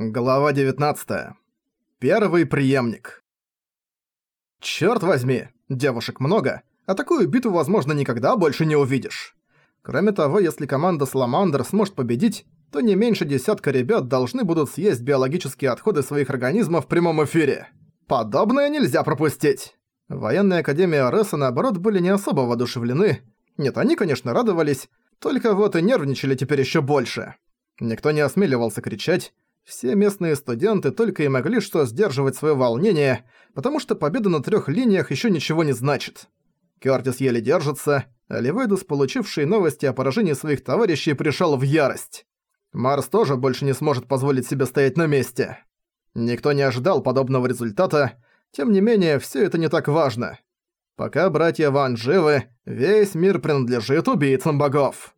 Глава 19. Первый преемник. Чёрт возьми, девушек много, а такую битву, возможно, никогда больше не увидишь. Кроме того, если команда Саламандр сможет победить, то не меньше десятка ребят должны будут съесть биологические отходы своих организмов в прямом эфире. Подобное нельзя пропустить. Военная академия Ресса, наоборот, были не особо воодушевлены. Нет, они, конечно, радовались, только вот и нервничали теперь ещё больше. Никто не осмеливался кричать, все местные студенты только и могли что сдерживать своё волнение, потому что победа на трёх линиях ещё ничего не значит. Кёртис еле держится, а Ливейдус, получивший новости о поражении своих товарищей, пришёл в ярость. Марс тоже больше не сможет позволить себе стоять на месте. Никто не ожидал подобного результата, тем не менее, всё это не так важно. Пока братья Ван живы, весь мир принадлежит убийцам богов.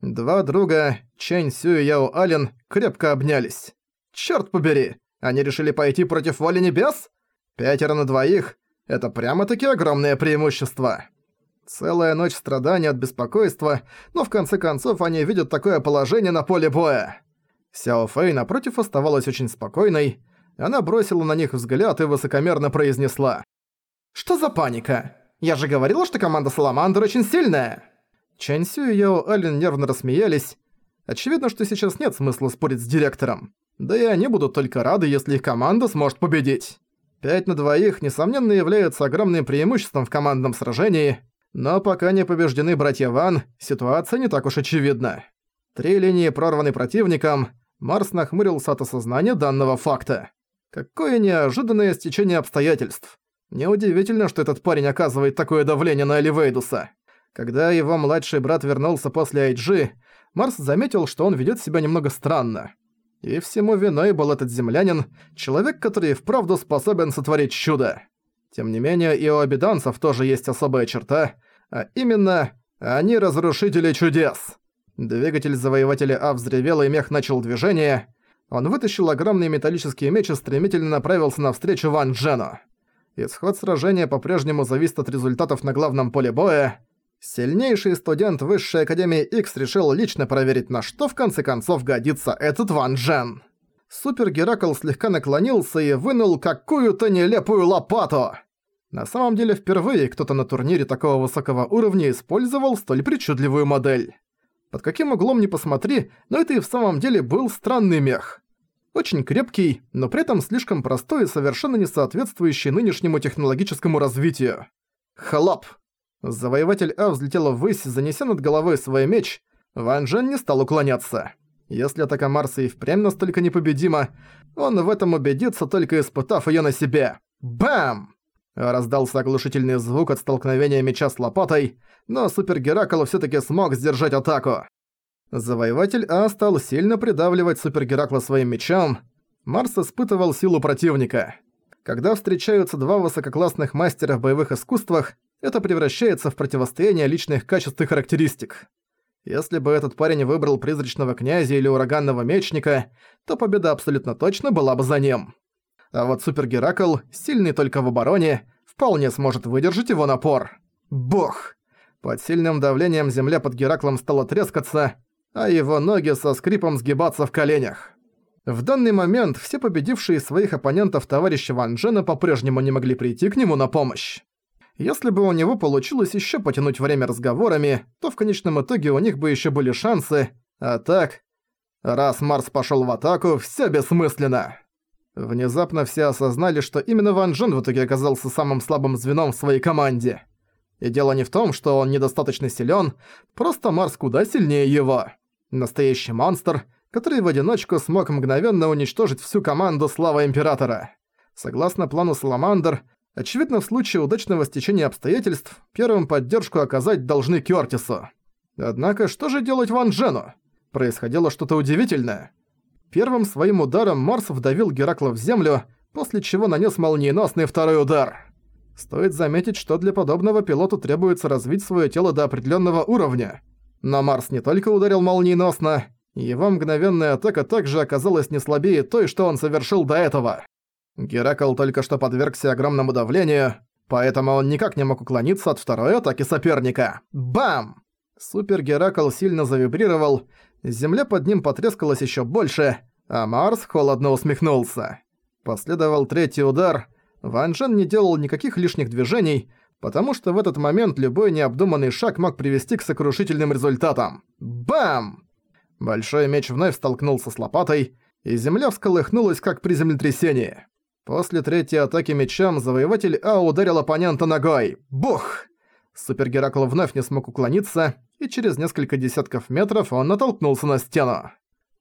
Два друга, Чэнь Сю и Яо Ален, крепко обнялись. Чёрт побери, они решили пойти против воли небес? Пятеро на двоих – это прямо-таки огромное преимущество. Целая ночь страданий от беспокойства, но в конце концов они видят такое положение на поле боя. Сяо Фэй, напротив, оставалась очень спокойной. Она бросила на них взгляд и высокомерно произнесла. «Что за паника? Я же говорила, что команда Саламандр очень сильная!» Чэнь Сю и Яо Ален нервно рассмеялись. Очевидно, что сейчас нет смысла спорить с директором. Да и они будут только рады, если их команда сможет победить. Пять на двоих, несомненно, является огромным преимуществом в командном сражении, но пока не побеждены братья Ван, ситуация не так уж очевидна. Три линии прорваны противником, Марс нахмурился от осознания данного факта. Какое неожиданное стечение обстоятельств. Неудивительно, что этот парень оказывает такое давление на Эливейдуса. Когда его младший брат вернулся после IG, Марс заметил, что он ведет себя немного странно. И всему виной был этот землянин, человек, который вправду способен сотворить чудо. Тем не менее, и у обиданцев тоже есть особая черта, а именно, они разрушители чудес. Двигатель завоевателя А взревел, и мех начал движение. Он вытащил огромный металлический меч и стремительно направился навстречу Ван Джену. Исход сражения по-прежнему зависит от результатов на главном поле боя. Сильнейший студент Высшей Академии X решил лично проверить, на что в конце концов годится этот Ван Джен. Супер Геракл слегка наклонился и вынул какую-то нелепую лопату. На самом деле впервые кто-то на турнире такого высокого уровня использовал столь причудливую модель. Под каким углом ни посмотри, но это и в самом деле был странный мех. Очень крепкий, но при этом слишком простой и совершенно не соответствующий нынешнему технологическому развитию. Хлоп! Завоеватель А взлетела ввысь, занеся над головой свой меч. Ван Джен не стал уклоняться. Если атака Марса и впрямь настолько непобедима, он в этом убедится, только испытав её на себе. Бам! Раздался оглушительный звук от столкновения меча с лопатой, но Супер Геракл всё-таки смог сдержать атаку. Завоеватель А стал сильно придавливать Супер Геракла своим мечом. Марс испытывал силу противника. Когда встречаются два высококлассных мастера в боевых искусствах, это превращается в противостояние личных качеств и характеристик. Если бы этот парень выбрал призрачного князя или ураганного мечника, то победа абсолютно точно была бы за ним. А вот Супер Геракл, сильный только в обороне, вполне сможет выдержать его напор. Бог! Под сильным давлением земля под Гераклом стала трескаться, а его ноги со скрипом сгибаться в коленях. В данный момент все победившие своих оппонентов товарища Ван Джена по-прежнему не могли прийти к нему на помощь. Если бы у него получилось еще потянуть время разговорами, то в конечном итоге у них бы еще были шансы, а так... Раз Марс пошел в атаку, все бессмысленно. Внезапно все осознали, что именно Ван Джен в итоге оказался самым слабым звеном в своей команде. И дело не в том, что он недостаточно силен, просто Марс куда сильнее его. Настоящий монстр, который в одиночку смог мгновенно уничтожить всю команду Слава Императора. Согласно плану Саламандр, Очевидно, в случае удачного стечения обстоятельств, первым поддержку оказать должны Кёртису. Однако, что же делать Ван Джену? Происходило что-то удивительное. Первым своим ударом Марс вдавил Геракла в землю, после чего нанес молниеносный второй удар. Стоит заметить, что для подобного пилоту требуется развить свое тело до определенного уровня. Но Марс не только ударил молниеносно, его мгновенная атака также оказалась не слабее той, что он совершил до этого. Геракл только что подвергся огромному давлению, поэтому он никак не мог уклониться от второй атаки соперника. Бам! Супер Геракл сильно завибрировал, земля под ним потрескалась еще больше, А Марс холодно усмехнулся. Последовал третий удар. Ван Джен не делал никаких лишних движений, потому что в этот момент любой необдуманный шаг мог привести к сокрушительным результатам. Бам! Большой меч вновь столкнулся с лопатой, и земля всколыхнулась, как при землетрясении. После третьей атаки мечом завоеватель А ударил оппонента ногой. Бух! Супер Геракл вновь не смог уклониться, и через несколько десятков метров он натолкнулся на стену.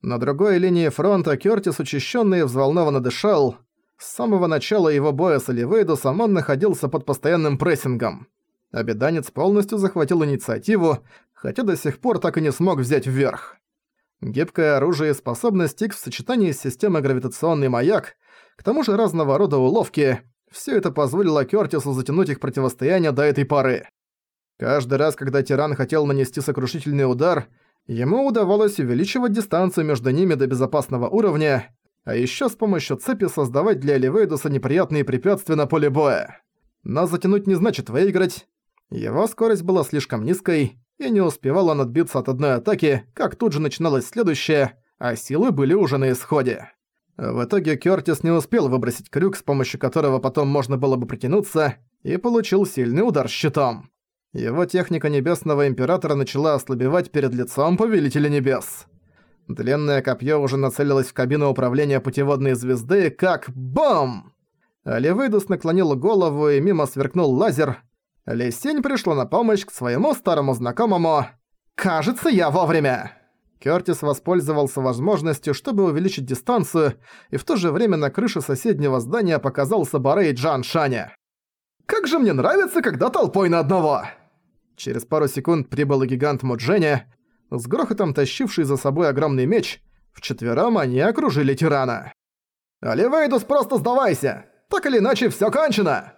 На другой линии фронта Кёртис учащённо и взволнованно дышал. С самого начала его боя с Оливейдусом он находился под постоянным прессингом. Обеданец полностью захватил инициативу, хотя до сих пор так и не смог взять вверх. Гибкое оружие и способность X в сочетании с системой гравитационный маяк, к тому же разного рода уловки, все это позволило Кёртису затянуть их противостояние до этой поры. Каждый раз, когда тиран хотел нанести сокрушительный удар, ему удавалось увеличивать дистанцию между ними до безопасного уровня, а еще с помощью цепи создавать для Эливейдуса неприятные препятствия на поле боя. Но затянуть не значит выиграть. Его скорость была слишком низкой, и не успевал он отбиться от одной атаки, как тут же начиналась следующая, а силы были уже на исходе. В итоге Кёртис не успел выбросить крюк, с помощью которого потом можно было бы притянуться, и получил сильный удар щитом. Его техника Небесного Императора начала ослабевать перед лицом Повелителя Небес. Длинное копье уже нацелилось в кабину управления путеводной звезды, как бом! Левейдус наклонил голову и мимо сверкнул лазер. Лисень пришла на помощь к своему старому знакомому. «Кажется, я вовремя!» Кёртис воспользовался возможностью, чтобы увеличить дистанцию, и в то же время на крыше соседнего здания показался Барей Джан Шаня. «Как же мне нравится, когда толпой на одного!» Через пару секунд прибыл гигант Мудженя, с грохотом тащивший за собой огромный меч, вчетвером они окружили тирана. «Оливейдус, просто сдавайся! Так или иначе, всё кончено!»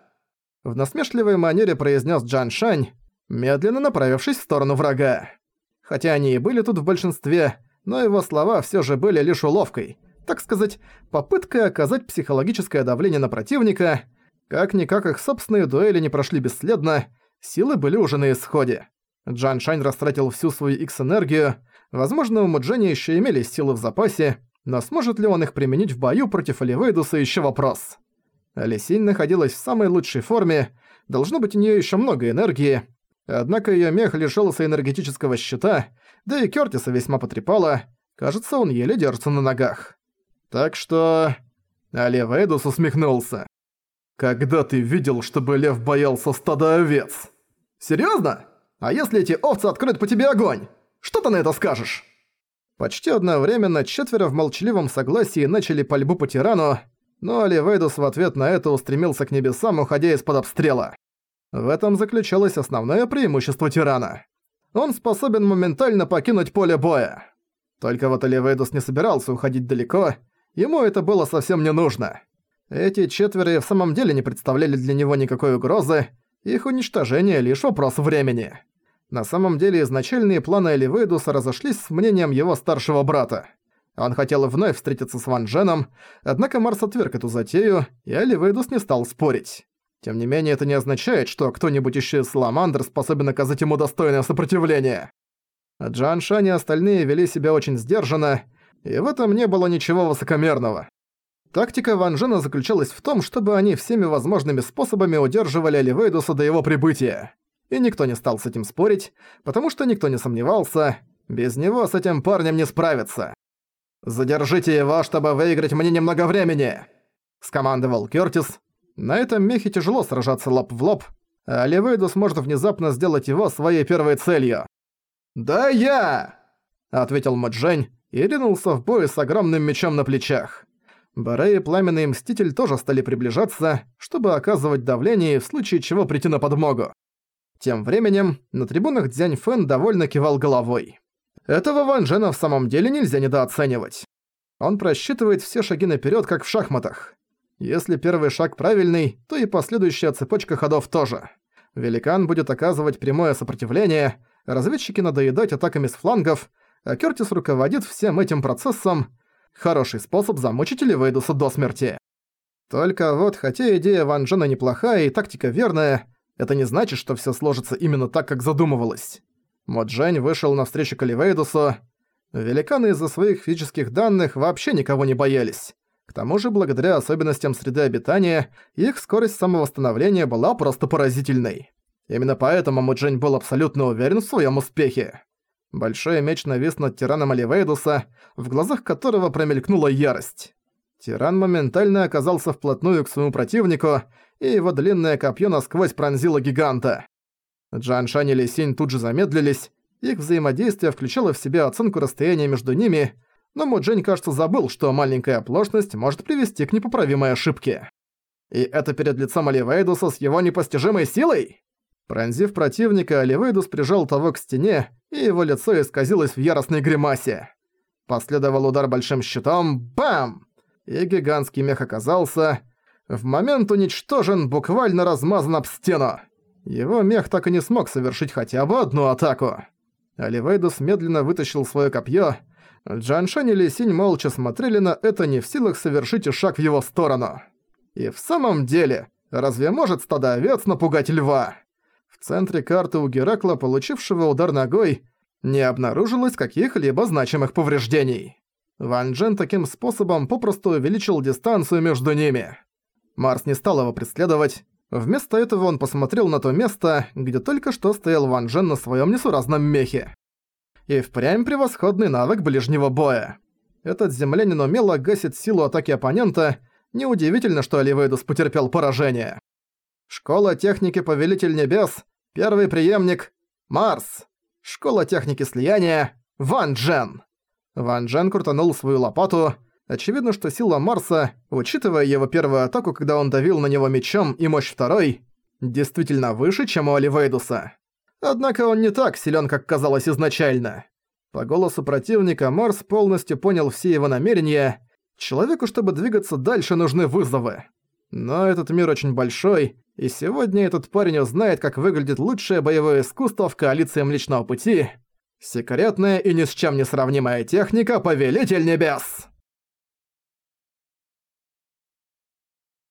В насмешливой манере произнес Джан Шань, медленно направившись в сторону врага. Хотя они и были тут в большинстве, но его слова все же были лишь уловкой, так сказать, попыткой оказать психологическое давление на противника. Как-никак их собственные дуэли не прошли бесследно, силы были уже на исходе. Джан Шань растратил всю свою X-энергию, возможно, у Муджени еще имелись силы в запасе, но сможет ли он их применить в бою против Оливейдуса еще вопрос. Лисинь находилась в самой лучшей форме, должно быть у нее еще много энергии, однако ее мех лишился энергетического щита, да и Кёртиса весьма потрепало, кажется, он еле держится на ногах. Так что... Оливейдус усмехнулся. «Когда ты видел, чтобы лев боялся стада овец?» «Серьёзно? А если эти овцы откроют по тебе огонь? Что ты на это скажешь?» Почти одновременно четверо в молчаливом согласии начали пальбу по тирану, но Оливейдус в ответ на это устремился к небесам, уходя из-под обстрела. В этом заключалось основное преимущество тирана. Он способен моментально покинуть поле боя. Только вот Оливейдус не собирался уходить далеко, ему это было совсем не нужно. Эти четверо в самом деле не представляли для него никакой угрозы, их уничтожение лишь вопрос времени. На самом деле изначальные планы Эливейдуса разошлись с мнением его старшего брата. Он хотел вновь встретиться с Ван Дженом, однако Марс отверг эту затею, и Оливейдус не стал спорить. Тем не менее, это не означает, что кто-нибудь еще из Саламандр способен оказать ему достойное сопротивление. Джан Шан и остальные вели себя очень сдержанно, и в этом не было ничего высокомерного. Тактика Ван Джена заключалась в том, чтобы они всеми возможными способами удерживали Оливейдуса до его прибытия. И никто не стал с этим спорить, потому что никто не сомневался, без него с этим парнем не справиться. «Задержите его, чтобы выиграть мне немного времени!» – скомандовал Кёртис. На этом мехе тяжело сражаться лоб в лоб, а Ливейдус может внезапно сделать его своей первой целью. «Да я!» – ответил Маджень и ринулся в бой с огромным мечом на плечах. Баре и Пламенный Мститель тоже стали приближаться, чтобы оказывать давление в случае чего прийти на подмогу. Тем временем на трибунах Дзянь Фэн довольно кивал головой. Этого Ван Джена в самом деле нельзя недооценивать. Он просчитывает все шаги наперед, как в шахматах. Если первый шаг правильный, то и последующая цепочка ходов тоже. Великан будет оказывать прямое сопротивление, разведчики надоедать атаками с флангов, а Кёртис руководит всем этим процессом. Хороший способ замучить Ливейдуса до смерти. Только вот, хотя идея Ван Джена неплохая и тактика верная, это не значит, что все сложится именно так, как задумывалось. Моджень вышел навстречу Каливейдусу. Великаны из-за своих физических данных вообще никого не боялись. К тому же, благодаря особенностям среды обитания, их скорость самовосстановления была просто поразительной. Именно поэтому Муджень был абсолютно уверен в своем успехе. Большой меч навис над тираном Оливейдуса, в глазах которого промелькнула ярость. Тиран моментально оказался вплотную к своему противнику, и его длинное копье насквозь пронзило гиганта. Джан Шань и Ли Синь тут же замедлились, их взаимодействие включало в себя оценку расстояния между ними, но Муджень, кажется, забыл, что маленькая оплошность может привести к непоправимой ошибке. И это перед лицом Оливейдуса с его непостижимой силой? Пронзив противника, Оливейдус прижал того к стене, и его лицо исказилось в яростной гримасе. Последовал удар большим щитом, бам! И гигантский мех оказался... В момент уничтожен, буквально размазан об стену. Его мех так и не смог совершить хотя бы одну атаку. Оливейдус медленно вытащил своё копье. Джаншань и Лисинь молча смотрели на это, не в силах совершить шаг в его сторону. И в самом деле, разве может стадо овец напугать льва? В центре карты у Геракла, получившего удар ногой, не обнаружилось каких-либо значимых повреждений. Ван Джен таким способом попросту увеличил дистанцию между ними. Марс не стал его преследовать. Вместо этого он посмотрел на то место, где только что стоял Ван Джен на своем несуразном мехе. И впрямь превосходный навык ближнего боя. Этот землянин умело гасит силу атаки оппонента, неудивительно, что Оливейдус потерпел поражение. Школа техники Повелитель Небес, первый преемник – Марс. Школа техники слияния – Ван Джен. Ван Джен крутанул свою лопату. Очевидно, что сила Марса, учитывая его первую атаку, когда он давил на него мечом, и мощь второй, действительно выше, чем у Оливейдуса. Однако он не так силен, как казалось изначально. По голосу противника Марс полностью понял все его намерения. Человеку, чтобы двигаться дальше, нужны вызовы. Но этот мир очень большой, и сегодня этот парень узнает, как выглядит лучшее боевое искусство в коалиции Млечного Пути. Секретная и ни с чем не сравнимая техника Повелитель Небес.